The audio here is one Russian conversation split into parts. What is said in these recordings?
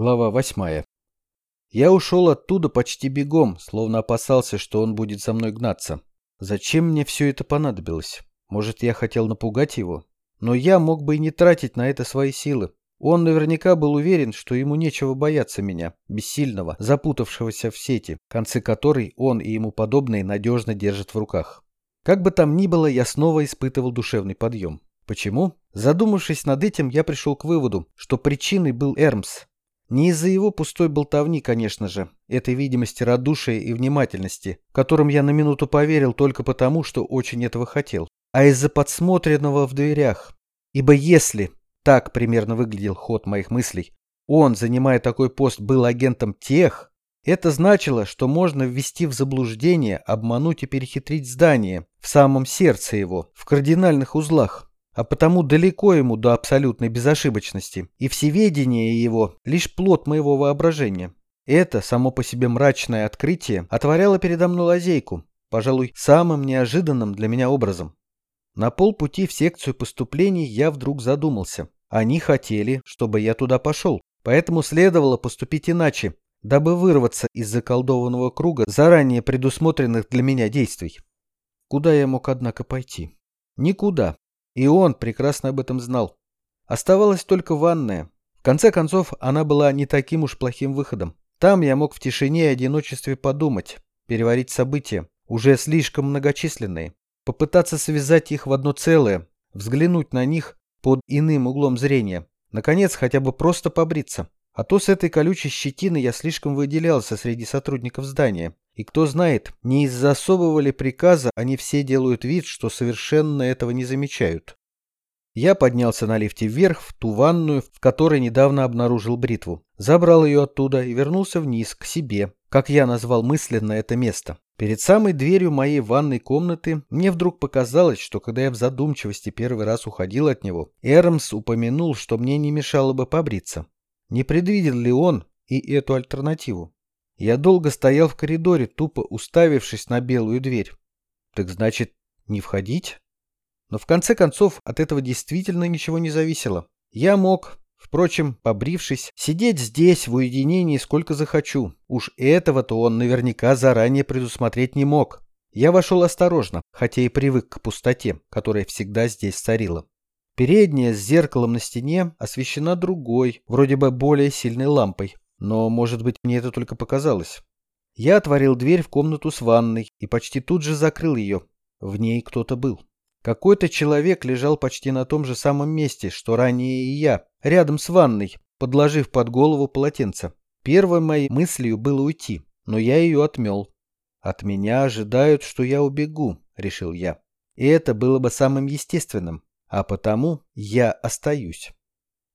Глава восьмая. Я ушел оттуда почти бегом, словно опасался, что он будет за мной гнаться. Зачем мне все это понадобилось? Может, я хотел напугать его? Но я мог бы и не тратить на это свои силы. Он наверняка был уверен, что ему нечего бояться меня, бессильного, запутавшегося в сети, концы которой он и ему подобные надежно держат в руках. Как бы там ни было, я снова испытывал душевный подъем. Почему? Задумавшись над этим, я пришел к выводу, что причиной был Эрмс, не из-за его пустой болтовни, конечно же, этой видимости радушия и внимательности, которым я на минуту поверил только потому, что очень этого хотел, а из-за подсмотренного в дверях. Ибо если, так примерно выглядел ход моих мыслей, он, занимая такой пост, был агентом тех, это значило, что можно ввести в заблуждение, обмануть и перехитрить здание в самом сердце его, в кардинальных узлах а потому далеко ему до абсолютной безошибочности, и всеведение его – лишь плод моего воображения. Это, само по себе мрачное открытие, отворяло передо мной лазейку, пожалуй, самым неожиданным для меня образом. На полпути в секцию поступлений я вдруг задумался. Они хотели, чтобы я туда пошел, поэтому следовало поступить иначе, дабы вырваться из заколдованного круга заранее предусмотренных для меня действий. Куда я мог, однако, пойти? Никуда. И он прекрасно об этом знал. Оставалась только ванная. В конце концов, она была не таким уж плохим выходом. Там я мог в тишине и одиночестве подумать, переварить события, уже слишком многочисленные, попытаться связать их в одно целое, взглянуть на них под иным углом зрения, наконец хотя бы просто побриться. А то с этой колючей щетиной я слишком выделялся среди сотрудников здания. И кто знает, не из-за особого ли приказа они все делают вид, что совершенно этого не замечают. Я поднялся на лифте вверх, в ту ванную, в которой недавно обнаружил бритву. Забрал ее оттуда и вернулся вниз, к себе, как я назвал мысленно это место. Перед самой дверью моей ванной комнаты мне вдруг показалось, что когда я в задумчивости первый раз уходил от него, Эрмс упомянул, что мне не мешало бы побриться. Не предвидел ли он и эту альтернативу? Я долго стоял в коридоре, тупо уставившись на белую дверь. Так значит, не входить? Но в конце концов от этого действительно ничего не зависело. Я мог, впрочем, побрившись, сидеть здесь в уединении сколько захочу. Уж этого-то он наверняка заранее предусмотреть не мог. Я вошел осторожно, хотя и привык к пустоте, которая всегда здесь царила. Передняя с зеркалом на стене освещена другой, вроде бы более сильной лампой. Но, может быть, мне это только показалось. Я отворил дверь в комнату с ванной и почти тут же закрыл ее. В ней кто-то был. Какой-то человек лежал почти на том же самом месте, что ранее и я, рядом с ванной, подложив под голову полотенце. Первой моей мыслью было уйти, но я ее отмел. От меня ожидают, что я убегу, решил я. И это было бы самым естественным а потому я остаюсь.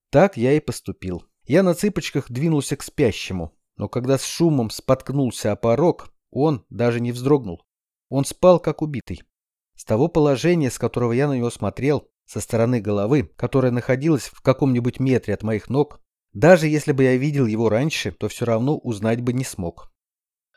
Так я и поступил. Я на цыпочках двинулся к спящему, но когда с шумом споткнулся о порог, он даже не вздрогнул. Он спал как убитый. С того положения, с которого я на него смотрел, со стороны головы, которая находилась в каком-нибудь метре от моих ног, даже если бы я видел его раньше, то все равно узнать бы не смог.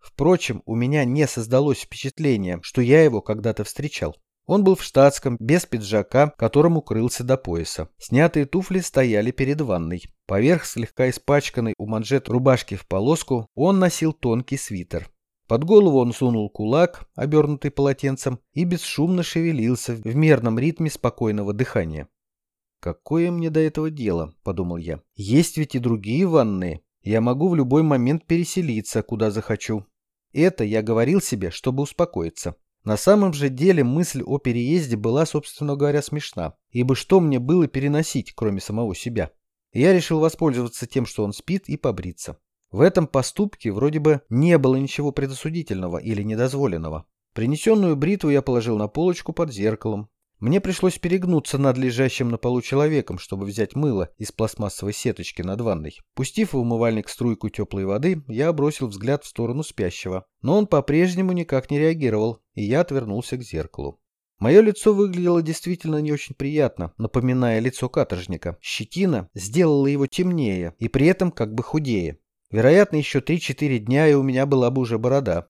Впрочем, у меня не создалось впечатление, что я его когда-то встречал. Он был в штатском, без пиджака, которым укрылся до пояса. Снятые туфли стояли перед ванной. Поверх слегка испачканной у манжет рубашки в полоску он носил тонкий свитер. Под голову он сунул кулак, обернутый полотенцем, и бесшумно шевелился в мерном ритме спокойного дыхания. «Какое мне до этого дело?» – подумал я. «Есть ведь и другие ванные. Я могу в любой момент переселиться, куда захочу». Это я говорил себе, чтобы успокоиться. На самом же деле мысль о переезде была, собственно говоря, смешна, ибо что мне было переносить, кроме самого себя? Я решил воспользоваться тем, что он спит, и побриться. В этом поступке вроде бы не было ничего предосудительного или недозволенного. Принесенную бритву я положил на полочку под зеркалом, мне пришлось перегнуться над лежащим на полу человеком, чтобы взять мыло из пластмассовой сеточки над ванной. Пустив в умывальник струйку теплой воды, я бросил взгляд в сторону спящего. Но он по-прежнему никак не реагировал, и я отвернулся к зеркалу. Мое лицо выглядело действительно не очень приятно, напоминая лицо каторжника. Щетина сделала его темнее и при этом как бы худее. Вероятно, еще 3-4 дня, и у меня была бы уже борода.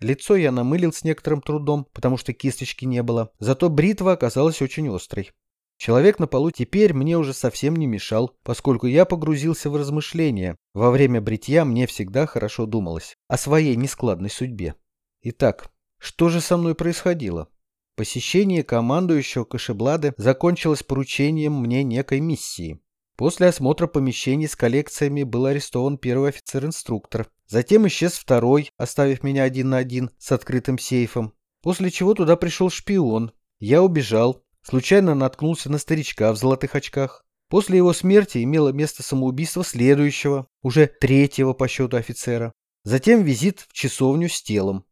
Лицо я намылил с некоторым трудом, потому что кисточки не было, зато бритва оказалась очень острой. Человек на полу теперь мне уже совсем не мешал, поскольку я погрузился в размышления. Во время бритья мне всегда хорошо думалось о своей нескладной судьбе. Итак, что же со мной происходило? Посещение командующего Кашеблады закончилось поручением мне некой миссии. После осмотра помещений с коллекциями был арестован первый офицер-инструктор. Затем исчез второй, оставив меня один на один с открытым сейфом. После чего туда пришел шпион. Я убежал, случайно наткнулся на старичка в золотых очках. После его смерти имело место самоубийство следующего, уже третьего по счету офицера. Затем визит в часовню с телом.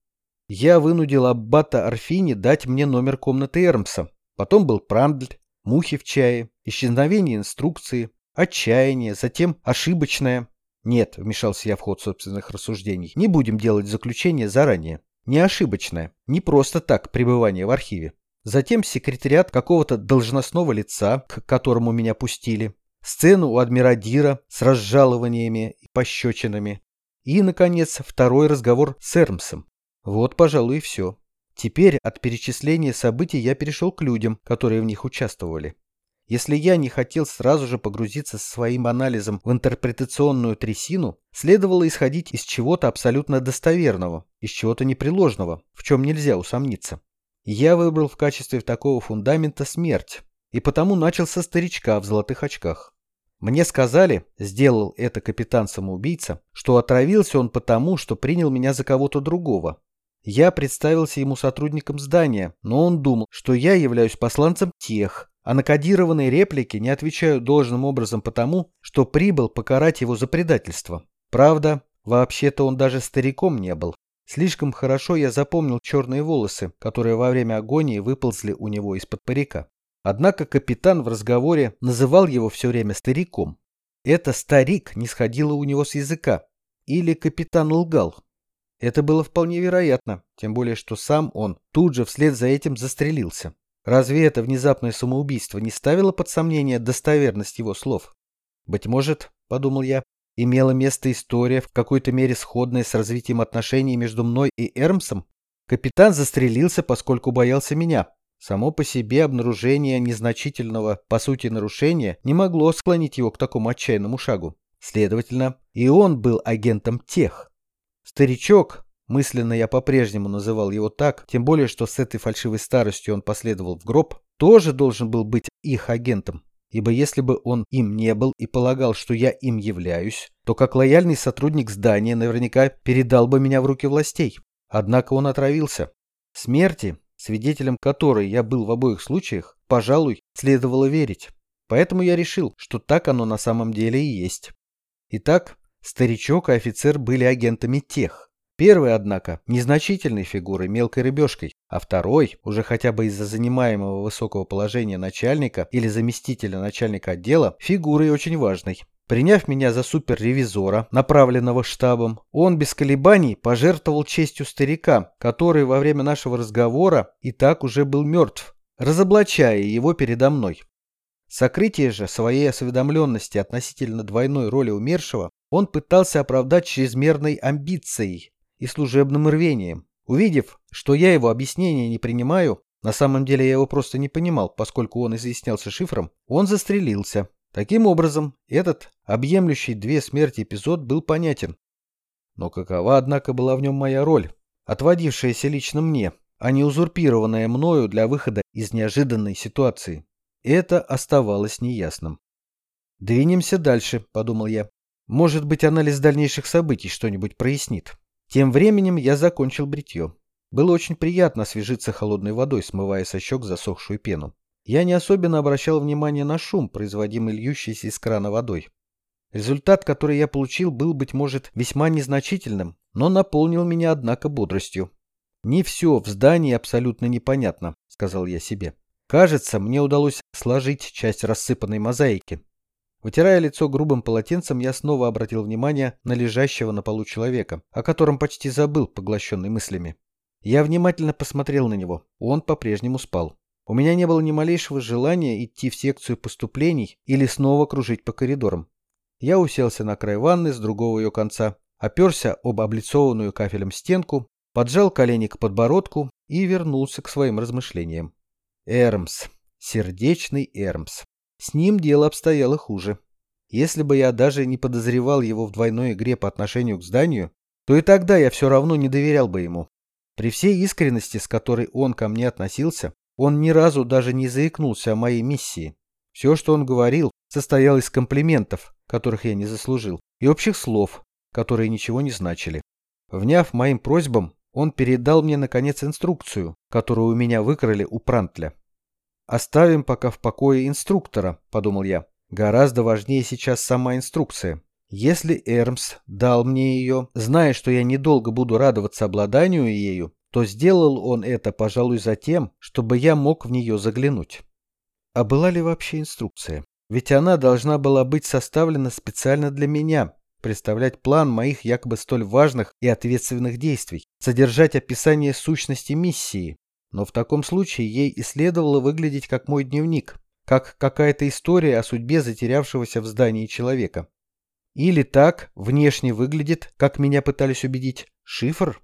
Я вынудил аббата Арфини дать мне номер комнаты Эрмса. Потом был Прандль, мухи в чае, исчезновение инструкции, отчаяние, затем ошибочное. Нет, вмешался я в ход собственных рассуждений, не будем делать заключение заранее. Не ошибочное, не просто так пребывание в архиве. Затем секретариат какого-то должностного лица, к которому меня пустили. Сцену у адмирадира с разжалованиями и пощечинами. И, наконец, второй разговор с Эрмсом. Вот, пожалуй, и все. Теперь от перечисления событий я перешел к людям, которые в них участвовали. Если я не хотел сразу же погрузиться со своим анализом в интерпретационную трясину, следовало исходить из чего-то абсолютно достоверного, из чего-то непреложного, в чем нельзя усомниться. Я выбрал в качестве такого фундамента смерть, и потому начал со старичка в золотых очках. Мне сказали, сделал это капитан-самоубийца, что отравился он потому, что принял меня за кого-то другого, я представился ему сотрудником здания, но он думал, что я являюсь посланцем тех, а на кодированные реплики не отвечаю должным образом потому, что прибыл покарать его за предательство. Правда, вообще-то он даже стариком не был. Слишком хорошо я запомнил черные волосы, которые во время агонии выползли у него из-под парика. Однако капитан в разговоре называл его все время стариком. Это старик не сходило у него с языка. Или капитан лгал. Это было вполне вероятно, тем более что сам он тут же вслед за этим застрелился. Разве это внезапное самоубийство не ставило под сомнение достоверность его слов? Быть может, подумал я, имела место история в какой-то мере сходная с развитием отношений между мной и Эрмсом? Капитан застрелился, поскольку боялся меня. Само по себе обнаружение незначительного, по сути, нарушения не могло склонить его к такому отчаянному шагу. Следовательно, и он был агентом тех. Старичок, мысленно я по-прежнему называл его так, тем более, что с этой фальшивой старостью он последовал в гроб, тоже должен был быть их агентом. Ибо если бы он им не был и полагал, что я им являюсь, то как лояльный сотрудник здания наверняка передал бы меня в руки властей. Однако он отравился. Смерти, свидетелем которой я был в обоих случаях, пожалуй, следовало верить. Поэтому я решил, что так оно на самом деле и есть. Итак, Старичок и офицер были агентами тех. Первый, однако, незначительной фигурой, мелкой рыбешкой, а второй, уже хотя бы из-за занимаемого высокого положения начальника или заместителя начальника отдела, фигурой очень важной. Приняв меня за суперревизора, направленного штабом, он без колебаний пожертвовал честью старика, который во время нашего разговора и так уже был мертв, разоблачая его передо мной. Сокрытие же своей осведомленности относительно двойной роли умершего он пытался оправдать чрезмерной амбицией и служебным рвением. Увидев, что я его объяснения не принимаю, на самом деле я его просто не понимал, поскольку он изъяснялся шифром, он застрелился. Таким образом, этот объемлющий две смерти эпизод был понятен. Но какова, однако, была в нем моя роль, отводившаяся лично мне, а не узурпированная мною для выхода из неожиданной ситуации? Это оставалось неясным. «Двинемся дальше», — подумал я. Может быть, анализ дальнейших событий что-нибудь прояснит. Тем временем я закончил бритье. Было очень приятно освежиться холодной водой, смывая со щек засохшую пену. Я не особенно обращал внимание на шум, производимый льющейся из крана водой. Результат, который я получил, был, быть может, весьма незначительным, но наполнил меня, однако, бодростью. «Не все в здании абсолютно непонятно», — сказал я себе. «Кажется, мне удалось сложить часть рассыпанной мозаики, Вытирая лицо грубым полотенцем, я снова обратил внимание на лежащего на полу человека, о котором почти забыл, поглощенный мыслями. Я внимательно посмотрел на него. Он по-прежнему спал. У меня не было ни малейшего желания идти в секцию поступлений или снова кружить по коридорам. Я уселся на край ванны с другого ее конца, оперся об облицованную кафелем стенку, поджал колени к подбородку и вернулся к своим размышлениям. Эрмс. сердечный Эрмс. С ним дело обстояло хуже. Если бы я даже не подозревал его в двойной игре по отношению к зданию, то и тогда я все равно не доверял бы ему. При всей искренности, с которой он ко мне относился, он ни разу даже не заикнулся о моей миссии. Все, что он говорил, состояло из комплиментов, которых я не заслужил, и общих слов, которые ничего не значили. Вняв моим просьбам, он передал мне, наконец, инструкцию, которую у меня выкрали у Прантля. «Оставим пока в покое инструктора», — подумал я. «Гораздо важнее сейчас сама инструкция. Если Эрмс дал мне ее, зная, что я недолго буду радоваться обладанию ею, то сделал он это, пожалуй, за тем, чтобы я мог в нее заглянуть. А была ли вообще инструкция? Ведь она должна была быть составлена специально для меня, представлять план моих якобы столь важных и ответственных действий, содержать описание сущности миссии. Но в таком случае ей и следовало выглядеть как мой дневник, как какая-то история о судьбе затерявшегося в здании человека. Или так внешне выглядит, как меня пытались убедить, шифр?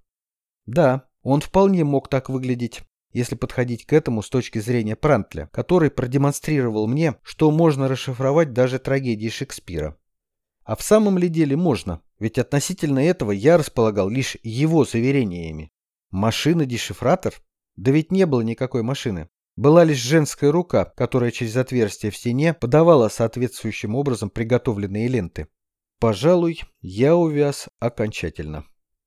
Да, он вполне мог так выглядеть, если подходить к этому с точки зрения Прантля, который продемонстрировал мне, что можно расшифровать даже трагедии Шекспира. А в самом ли деле можно? Ведь относительно этого я располагал лишь его заверениями. Машина-дешифратор? Да ведь не было никакой машины. Была лишь женская рука, которая через отверстие в стене подавала соответствующим образом приготовленные ленты. Пожалуй, я увяз окончательно.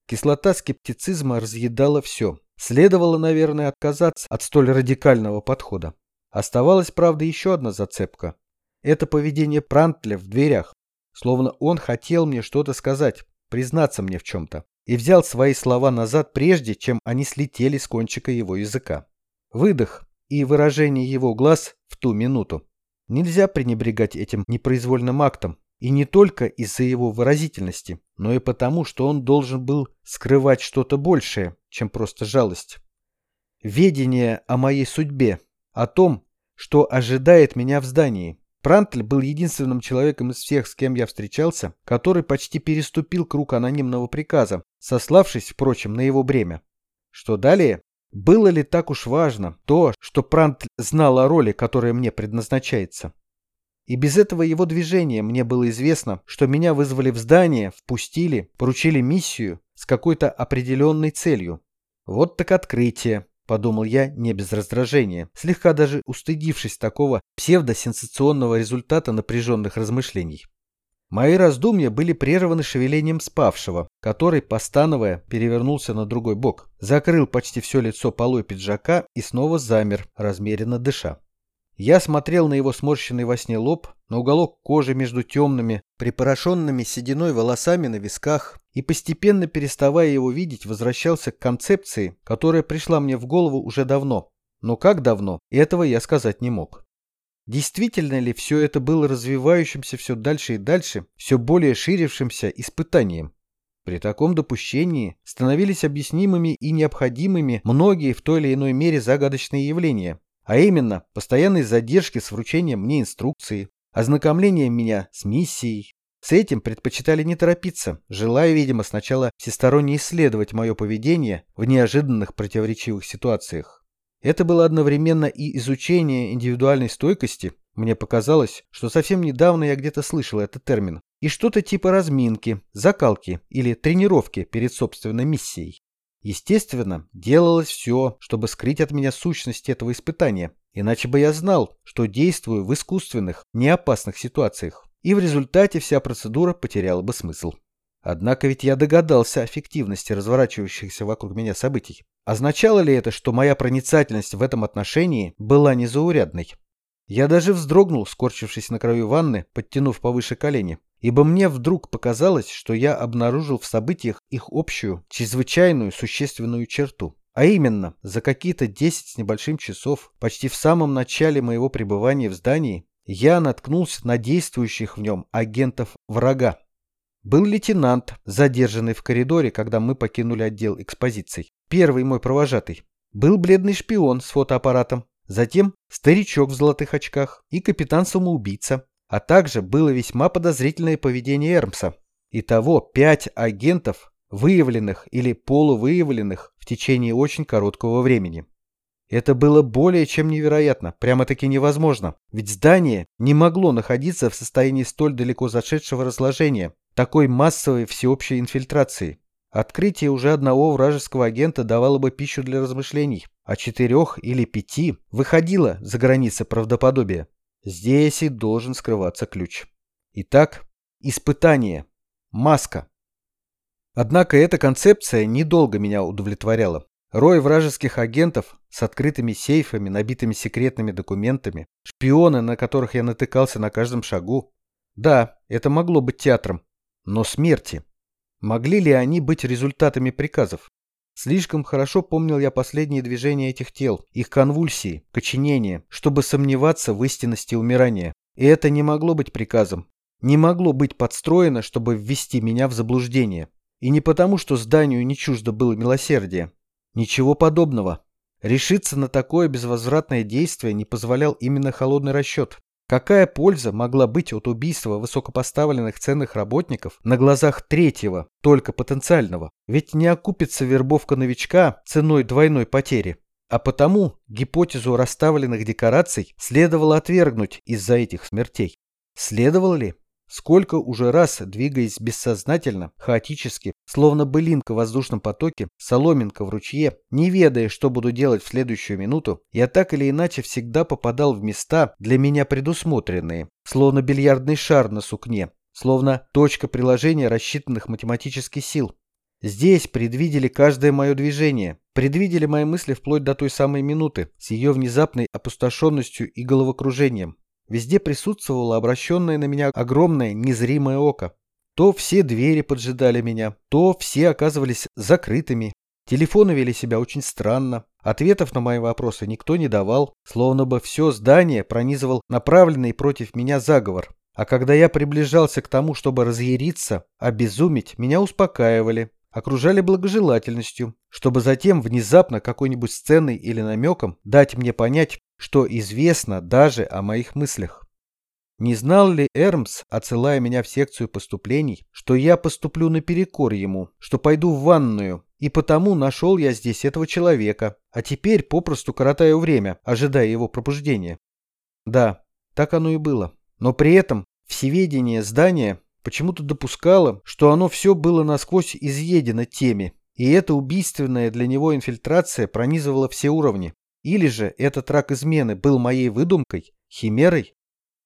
Кислота скептицизма разъедала все. Следовало, наверное, отказаться от столь радикального подхода. Оставалась, правда, еще одна зацепка. Это поведение Прантля в дверях. Словно он хотел мне что-то сказать, признаться мне в чем-то. И взял свои слова назад, прежде чем они слетели с кончика его языка. Выдох и выражение его глаз в ту минуту. Нельзя пренебрегать этим непроизвольным актом, и не только из-за его выразительности, но и потому, что он должен был скрывать что-то большее, чем просто жалость. Ведение о моей судьбе, о том, что ожидает меня в здании. Прантль был единственным человеком из всех, с кем я встречался, который почти переступил круг анонимного приказа, сославшись, впрочем, на его бремя. Что далее? Было ли так уж важно то, что Прантль знал о роли, которая мне предназначается? И без этого его движения мне было известно, что меня вызвали в здание, впустили, поручили миссию с какой-то определенной целью. Вот так открытие, подумал я не без раздражения, слегка даже устыдившись такого псевдосенсационного результата напряженных размышлений. Мои раздумья были прерваны шевелением спавшего, который, постановая, перевернулся на другой бок, закрыл почти все лицо полой пиджака и снова замер, размеренно дыша. Я смотрел на его сморщенный во сне лоб, на уголок кожи между темными, припорошенными сединой волосами на висках, и постепенно переставая его видеть, возвращался к концепции, которая пришла мне в голову уже давно. Но как давно, этого я сказать не мог. Действительно ли все это было развивающимся все дальше и дальше, все более ширившимся испытанием? При таком допущении становились объяснимыми и необходимыми многие в той или иной мере загадочные явления, а именно, постоянные задержки с вручением мне инструкции, ознакомлением меня с миссией. С этим предпочитали не торопиться, желая, видимо, сначала всесторонне исследовать мое поведение в неожиданных противоречивых ситуациях. Это было одновременно и изучение индивидуальной стойкости, мне показалось, что совсем недавно я где-то слышал этот термин, и что-то типа разминки, закалки или тренировки перед собственной миссией. Естественно, делалось все, чтобы скрыть от меня сущность этого испытания, иначе бы я знал, что действую в искусственных, неопасных ситуациях, и в результате вся процедура потеряла бы смысл. Однако ведь я догадался о фиктивности разворачивающихся вокруг меня событий. Означало ли это, что моя проницательность в этом отношении была незаурядной? Я даже вздрогнул, скорчившись на краю ванны, подтянув повыше колени, ибо мне вдруг показалось, что я обнаружил в событиях их общую, чрезвычайную, существенную черту. А именно, за какие-то десять с небольшим часов, почти в самом начале моего пребывания в здании, я наткнулся на действующих в нем агентов врага. Был лейтенант, задержанный в коридоре, когда мы покинули отдел экспозиций. Первый мой провожатый. Был бледный шпион с фотоаппаратом, Затем старичок в золотых очках и капитан-самоубийца. А также было весьма подозрительное поведение Эрмса. Итого пять агентов, выявленных или полувыявленных в течение очень короткого времени. Это было более чем невероятно, прямо-таки невозможно, ведь здание не могло находиться в состоянии столь далеко зашедшего разложения, такой массовой всеобщей инфильтрации. Открытие уже одного вражеского агента давало бы пищу для размышлений, а четырех или пяти выходило за границы правдоподобия. Здесь и должен скрываться ключ. Итак, испытание. Маска. Однако эта концепция недолго меня удовлетворяла. Рой вражеских агентов с открытыми сейфами, набитыми секретными документами, шпионы, на которых я натыкался на каждом шагу. Да, это могло быть театром. Но смерти. Могли ли они быть результатами приказов? Слишком хорошо помнил я последние движения этих тел, их конвульсии, коченение, чтобы сомневаться в истинности умирания. И это не могло быть приказом. Не могло быть подстроено, чтобы ввести меня в заблуждение. И не потому, что зданию не чуждо было милосердие. Ничего подобного. Решиться на такое безвозвратное действие не позволял именно холодный расчет. Какая польза могла быть от убийства высокопоставленных ценных работников на глазах третьего, только потенциального? Ведь не окупится вербовка новичка ценой двойной потери. А потому гипотезу расставленных декораций следовало отвергнуть из-за этих смертей. Следовало ли? Сколько уже раз, двигаясь бессознательно, хаотически, словно былинка в воздушном потоке, соломинка в ручье, не ведая, что буду делать в следующую минуту, я так или иначе всегда попадал в места, для меня предусмотренные, словно бильярдный шар на сукне, словно точка приложения рассчитанных математических сил. Здесь предвидели каждое мое движение, предвидели мои мысли вплоть до той самой минуты, с ее внезапной опустошенностью и головокружением. Везде присутствовало обращенное на меня огромное незримое око. То все двери поджидали меня, то все оказывались закрытыми. Телефоны вели себя очень странно. Ответов на мои вопросы никто не давал, словно бы все здание пронизывал направленный против меня заговор. А когда я приближался к тому, чтобы разъяриться, обезуметь, меня успокаивали, окружали благожелательностью, чтобы затем внезапно какой-нибудь сценой или намеком дать мне понять, что известно даже о моих мыслях. Не знал ли Эрмс, отсылая меня в секцию поступлений, что я поступлю наперекор ему, что пойду в ванную, и потому нашел я здесь этого человека, а теперь попросту коротаю время, ожидая его пробуждения? Да, так оно и было. Но при этом всеведение здания почему-то допускало, что оно все было насквозь изъедено теми, и эта убийственная для него инфильтрация пронизывала все уровни, или же этот рак измены был моей выдумкой, химерой?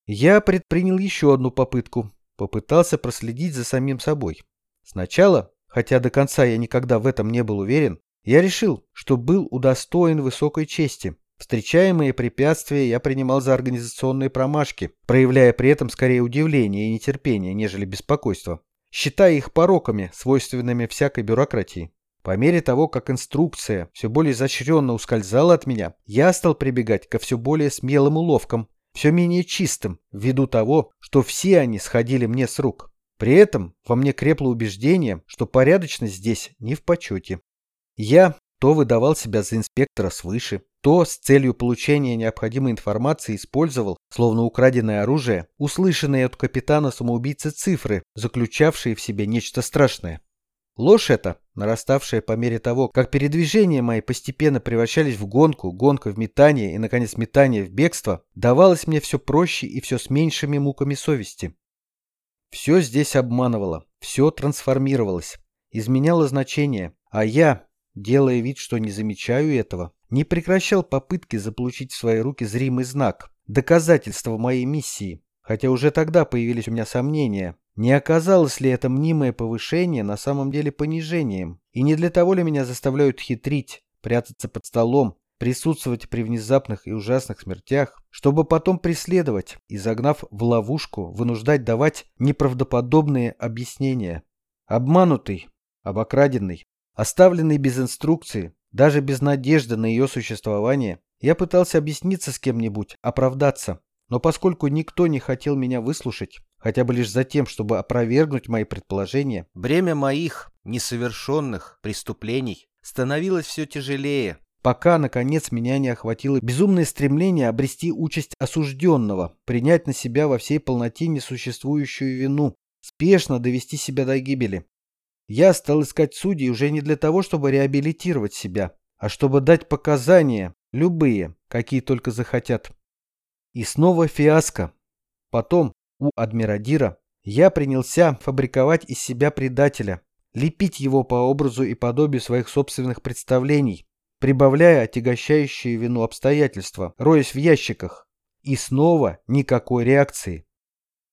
Я предпринял еще одну попытку. Попытался проследить за самим собой. Сначала, хотя до конца я никогда в этом не был уверен, я решил, что был удостоен высокой чести. Встречаемые препятствия я принимал за организационные промашки, проявляя при этом скорее удивление и нетерпение, нежели беспокойство, считая их пороками, свойственными всякой бюрократии. По мере того, как инструкция все более изощренно ускользала от меня, я стал прибегать ко все более смелым уловкам, все менее чистым, ввиду того, что все они сходили мне с рук. При этом во мне крепло убеждение, что порядочность здесь не в почете. Я то выдавал себя за инспектора свыше, то с целью получения необходимой информации использовал, словно украденное оружие, услышанные от капитана-самоубийцы цифры, заключавшие в себе нечто страшное. Ложь эта, нараставшая по мере того, как передвижения мои постепенно превращались в гонку, гонка в метание и, наконец, метание в бегство, давалась мне все проще и все с меньшими муками совести. Все здесь обманывало, все трансформировалось, изменяло значение, а я, делая вид, что не замечаю этого, не прекращал попытки заполучить в свои руки зримый знак, доказательство моей миссии, хотя уже тогда появились у меня сомнения, не оказалось ли это мнимое повышение на самом деле понижением? И не для того ли меня заставляют хитрить, прятаться под столом, присутствовать при внезапных и ужасных смертях, чтобы потом преследовать и, загнав в ловушку, вынуждать давать неправдоподобные объяснения? Обманутый, обокраденный, оставленный без инструкции, даже без надежды на ее существование, я пытался объясниться с кем-нибудь, оправдаться. Но поскольку никто не хотел меня выслушать, хотя бы лишь за тем, чтобы опровергнуть мои предположения, бремя моих несовершенных преступлений становилось все тяжелее, пока, наконец, меня не охватило безумное стремление обрести участь осужденного, принять на себя во всей полноте несуществующую вину, спешно довести себя до гибели. Я стал искать судей уже не для того, чтобы реабилитировать себя, а чтобы дать показания, Любые, какие только захотят. И снова фиаско. Потом, у Адмирадира, я принялся фабриковать из себя предателя, лепить его по образу и подобию своих собственных представлений, прибавляя отягощающие вину обстоятельства, роясь в ящиках. И снова никакой реакции.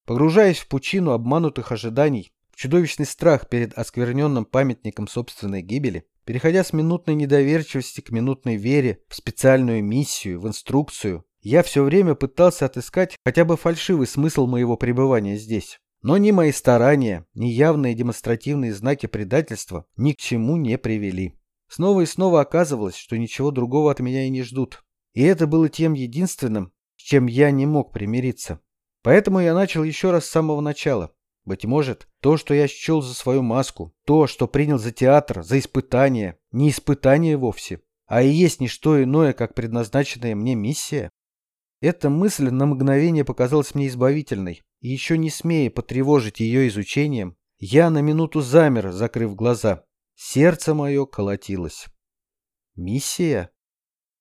Погружаясь в пучину обманутых ожиданий, чудовищный страх перед оскверненным памятником собственной гибели, переходя с минутной недоверчивости к минутной вере в специальную миссию, в инструкцию, я все время пытался отыскать хотя бы фальшивый смысл моего пребывания здесь. Но ни мои старания, ни явные демонстративные знаки предательства ни к чему не привели. Снова и снова оказывалось, что ничего другого от меня и не ждут. И это было тем единственным, с чем я не мог примириться. Поэтому я начал еще раз с самого начала. Быть может, то, что я счел за свою маску, то, что принял за театр, за испытание, не испытание вовсе, а и есть не что иное, как предназначенная мне миссия. Эта мысль на мгновение показалась мне избавительной, и еще не смея потревожить ее изучением, я на минуту замер, закрыв глаза. Сердце мое колотилось. Миссия?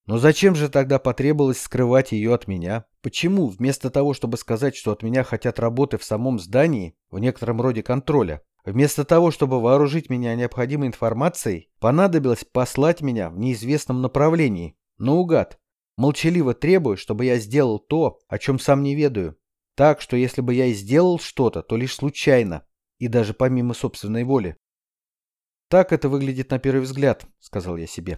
Но зачем же тогда потребовалось скрывать ее от меня? Почему, вместо того, чтобы сказать, что от меня хотят работы в самом здании, в некотором роде контроля, вместо того, чтобы вооружить меня необходимой информацией, понадобилось послать меня в неизвестном направлении, наугад, молчаливо требуя, чтобы я сделал то, о чем сам не ведаю. Так, что если бы я и сделал что-то, то лишь случайно, и даже помимо собственной воли. Так это выглядит на первый взгляд, сказал я себе.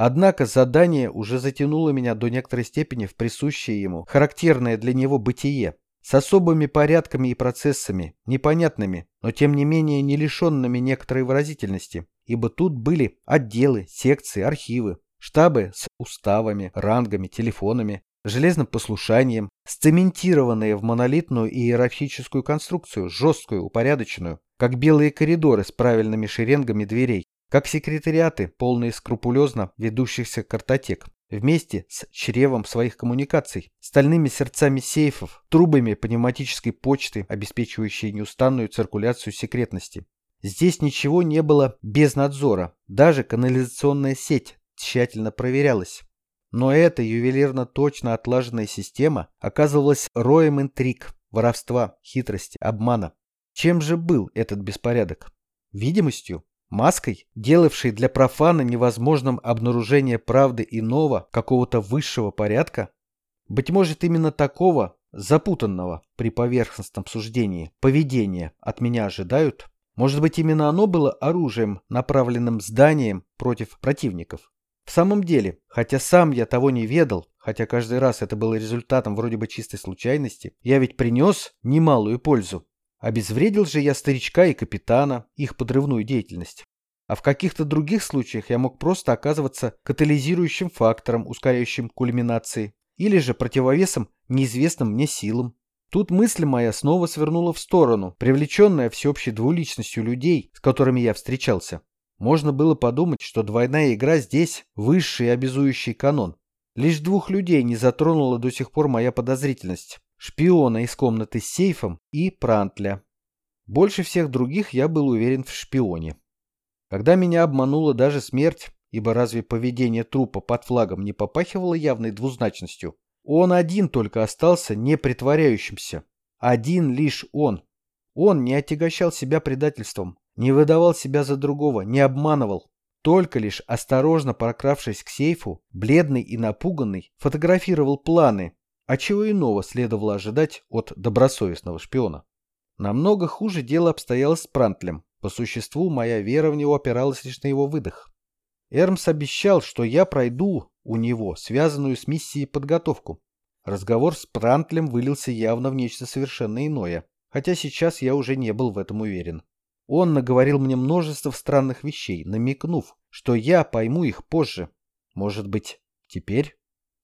Однако задание уже затянуло меня до некоторой степени в присущее ему, характерное для него бытие, с особыми порядками и процессами, непонятными, но тем не менее не лишенными некоторой выразительности, ибо тут были отделы, секции, архивы, штабы с уставами, рангами, телефонами, железным послушанием, сцементированные в монолитную иерархическую конструкцию, жесткую, упорядоченную, как белые коридоры с правильными шеренгами дверей, как секретариаты, полные скрупулезно ведущихся картотек, вместе с чревом своих коммуникаций, стальными сердцами сейфов, трубами пневматической почты, обеспечивающей неустанную циркуляцию секретности. Здесь ничего не было без надзора, даже канализационная сеть тщательно проверялась. Но эта ювелирно точно отлаженная система оказывалась роем интриг, воровства, хитрости, обмана. Чем же был этот беспорядок? Видимостью? Маской, делавшей для профана невозможным обнаружение правды иного, какого-то высшего порядка? Быть может, именно такого, запутанного при поверхностном суждении, поведения от меня ожидают? Может быть, именно оно было оружием, направленным зданием против противников? В самом деле, хотя сам я того не ведал, хотя каждый раз это было результатом вроде бы чистой случайности, я ведь принес немалую пользу. Обезвредил же я старичка и капитана, их подрывную деятельность. А в каких-то других случаях я мог просто оказываться катализирующим фактором, ускоряющим кульминации, или же противовесом неизвестным мне силам. Тут мысль моя снова свернула в сторону, привлеченная всеобщей двуличностью людей, с которыми я встречался. Можно было подумать, что двойная игра здесь – высший обязующий канон. Лишь двух людей не затронула до сих пор моя подозрительность. Шпиона из комнаты с сейфом и Прантля. Больше всех других я был уверен в шпионе. Когда меня обманула даже смерть, ибо разве поведение трупа под флагом не попахивало явной двузначностью, он один только остался не притворяющимся. Один лишь он. Он не отягощал себя предательством, не выдавал себя за другого, не обманывал. Только лишь осторожно прокравшись к сейфу, бледный и напуганный, фотографировал планы, а чего иного следовало ожидать от добросовестного шпиона. Намного хуже дело обстояло с Прантлем. По существу, моя вера в него опиралась лишь на его выдох. Эрмс обещал, что я пройду у него связанную с миссией подготовку. Разговор с Прантлем вылился явно в нечто совершенно иное, хотя сейчас я уже не был в этом уверен. Он наговорил мне множество странных вещей, намекнув, что я пойму их позже. Может быть, теперь?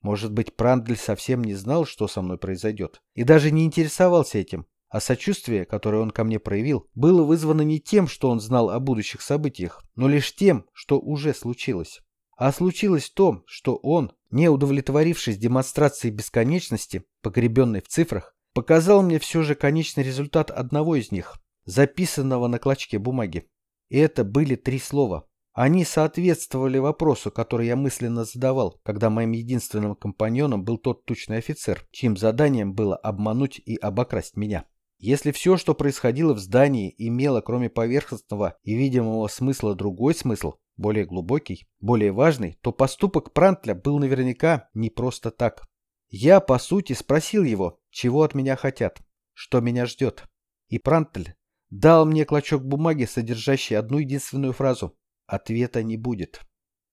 Может быть, Прандль совсем не знал, что со мной произойдет, и даже не интересовался этим, а сочувствие, которое он ко мне проявил, было вызвано не тем, что он знал о будущих событиях, но лишь тем, что уже случилось. А случилось то, что он, не удовлетворившись демонстрацией бесконечности, погребенной в цифрах, показал мне все же конечный результат одного из них, записанного на клочке бумаги. И это были три слова. Они соответствовали вопросу, который я мысленно задавал, когда моим единственным компаньоном был тот тучный офицер, чьим заданием было обмануть и обокрасть меня. Если все, что происходило в здании, имело кроме поверхностного и видимого смысла другой смысл, более глубокий, более важный, то поступок Прантля был наверняка не просто так. Я, по сути, спросил его, чего от меня хотят, что меня ждет. И Прантль дал мне клочок бумаги, содержащий одну единственную фразу Ответа не будет.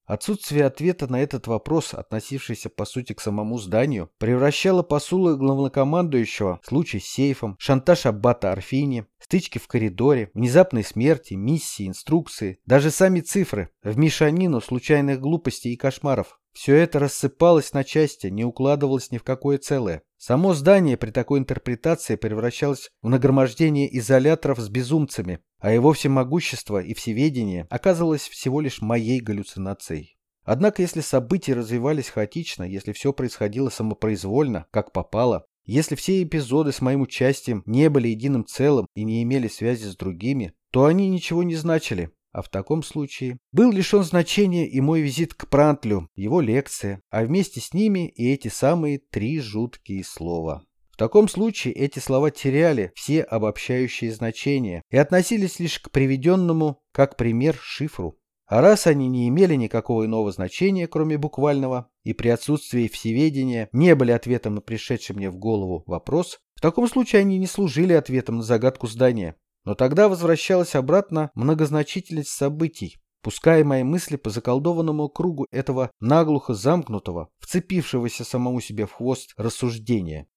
Отсутствие ответа на этот вопрос, относившийся по сути к самому зданию, превращало посулы главнокомандующего случай с сейфом, шантаж аббата Арфини, стычки в коридоре, внезапной смерти, миссии, инструкции, даже сами цифры в мешанину случайных глупостей и кошмаров. Все это рассыпалось на части, не укладывалось ни в какое целое. Само здание при такой интерпретации превращалось в нагромождение изоляторов с безумцами, а его всемогущество и всеведение оказывалось всего лишь моей галлюцинацией. Однако если события развивались хаотично, если все происходило самопроизвольно, как попало, если все эпизоды с моим участием не были единым целым и не имели связи с другими, то они ничего не значили, а в таком случае был лишен значения и мой визит к Прантлю, его лекция, а вместе с ними и эти самые три жуткие слова. В таком случае эти слова теряли все обобщающие значения и относились лишь к приведенному, как пример, шифру. А раз они не имели никакого иного значения, кроме буквального, и при отсутствии всеведения не были ответом на пришедший мне в голову вопрос, в таком случае они не служили ответом на загадку здания, но тогда возвращалась обратно многозначительность событий, пуская мои мысли по заколдованному кругу этого наглухо замкнутого, вцепившегося самому себе в хвост рассуждения.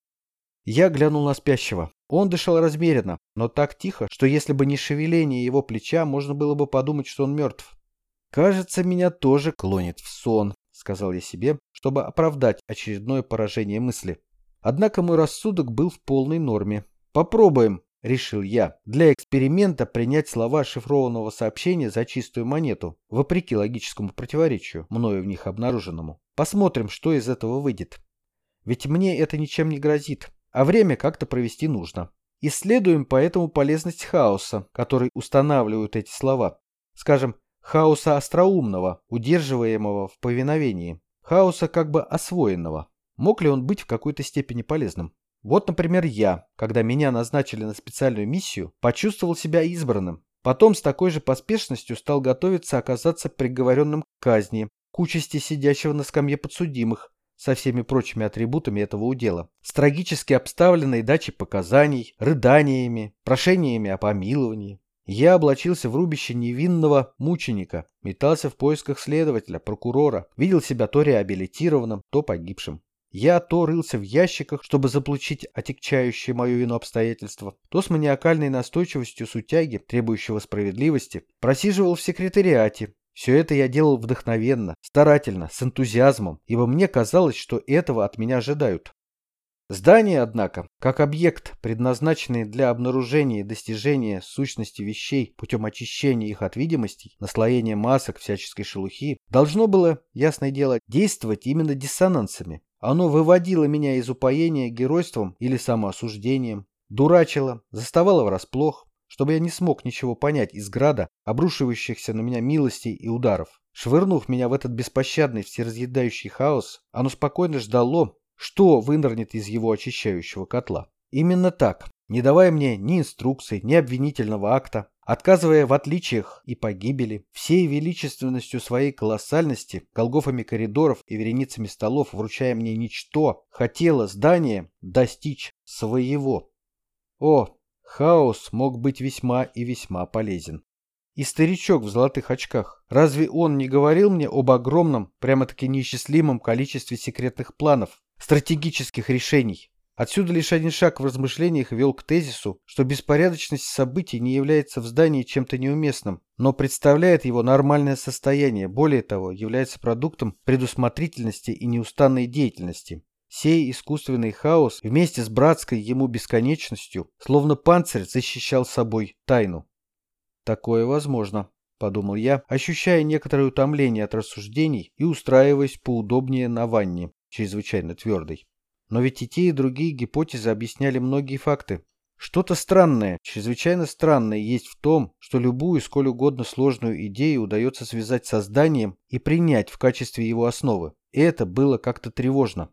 Я глянул на спящего. Он дышал размеренно, но так тихо, что если бы не шевеление его плеча, можно было бы подумать, что он мертв. «Кажется, меня тоже клонит в сон», — сказал я себе, чтобы оправдать очередное поражение мысли. Однако мой рассудок был в полной норме. «Попробуем», решил я, для эксперимента принять слова шифрованного сообщения за чистую монету, вопреки логическому противоречию, мною в них обнаруженному. Посмотрим, что из этого выйдет. Ведь мне это ничем не грозит, а время как-то провести нужно. Исследуем поэтому полезность хаоса, который устанавливают эти слова. Скажем, хаоса остроумного, удерживаемого в повиновении, хаоса как бы освоенного. Мог ли он быть в какой-то степени полезным? Вот, например, я, когда меня назначили на специальную миссию, почувствовал себя избранным. Потом с такой же поспешностью стал готовиться оказаться приговоренным к казни, к участи сидящего на скамье подсудимых, со всеми прочими атрибутами этого удела, с трагически обставленной дачей показаний, рыданиями, прошениями о помиловании. Я облачился в рубище невинного мученика, метался в поисках следователя, прокурора, видел себя то реабилитированным, то погибшим. Я то рылся в ящиках, чтобы заполучить отягчающее мою вину обстоятельства, то с маниакальной настойчивостью сутяги, требующего справедливости, просиживал в секретариате. Все это я делал вдохновенно, старательно, с энтузиазмом, ибо мне казалось, что этого от меня ожидают. Здание, однако, как объект, предназначенный для обнаружения и достижения сущности вещей путем очищения их от видимостей, наслоения масок всяческой шелухи, должно было, ясное дело, действовать именно диссонансами, оно выводило меня из упоения геройством или самоосуждением, дурачило, заставало врасплох, чтобы я не смог ничего понять из града, обрушивающихся на меня милостей и ударов. Швырнув меня в этот беспощадный всеразъедающий хаос, оно спокойно ждало, что вынырнет из его очищающего котла. Именно так, не давая мне ни инструкций, ни обвинительного акта, отказывая в отличиях и погибели, всей величественностью своей колоссальности, голгофами коридоров и вереницами столов, вручая мне ничто, хотело здание достичь своего. О, хаос мог быть весьма и весьма полезен. И старичок в золотых очках, разве он не говорил мне об огромном, прямо-таки неисчислимом количестве секретных планов, стратегических решений, Отсюда лишь один шаг в размышлениях вел к тезису, что беспорядочность событий не является в здании чем-то неуместным, но представляет его нормальное состояние, более того, является продуктом предусмотрительности и неустанной деятельности. Сей искусственный хаос вместе с братской ему бесконечностью, словно панцирь, защищал собой тайну. Такое возможно, подумал я, ощущая некоторое утомление от рассуждений и устраиваясь поудобнее на ванне, чрезвычайно твердой. Но ведь и те, и другие гипотезы объясняли многие факты. Что-то странное, чрезвычайно странное есть в том, что любую сколь угодно сложную идею удается связать с созданием и принять в качестве его основы. И это было как-то тревожно.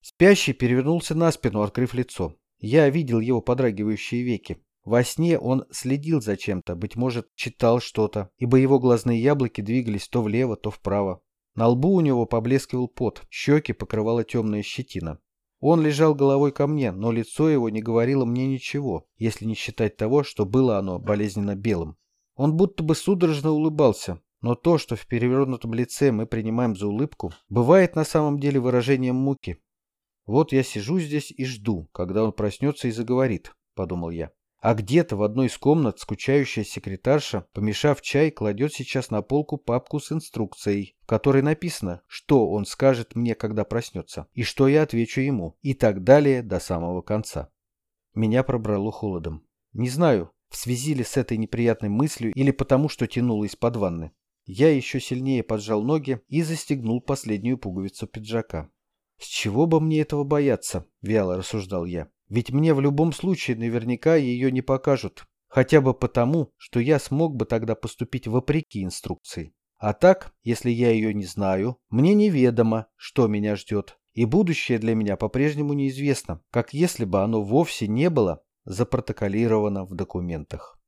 Спящий перевернулся на спину, открыв лицо. Я видел его подрагивающие веки. Во сне он следил за чем-то, быть может, читал что-то, ибо его глазные яблоки двигались то влево, то вправо. На лбу у него поблескивал пот, щеки покрывала темная щетина. Он лежал головой ко мне, но лицо его не говорило мне ничего, если не считать того, что было оно болезненно белым. Он будто бы судорожно улыбался, но то, что в перевернутом лице мы принимаем за улыбку, бывает на самом деле выражением муки. Вот я сижу здесь и жду, когда он проснется и заговорит, подумал я. А где-то в одной из комнат скучающая секретарша, помешав чай, кладет сейчас на полку папку с инструкцией, в которой написано, что он скажет мне, когда проснется, и что я отвечу ему, и так далее до самого конца. Меня пробрало холодом. Не знаю, в связи ли с этой неприятной мыслью или потому, что тянуло из-под ванны. Я еще сильнее поджал ноги и застегнул последнюю пуговицу пиджака. «С чего бы мне этого бояться?» – вяло рассуждал я. Ведь мне в любом случае наверняка ее не покажут. Хотя бы потому, что я смог бы тогда поступить вопреки инструкции. А так, если я ее не знаю, мне неведомо, что меня ждет. И будущее для меня по-прежнему неизвестно, как если бы оно вовсе не было запротоколировано в документах.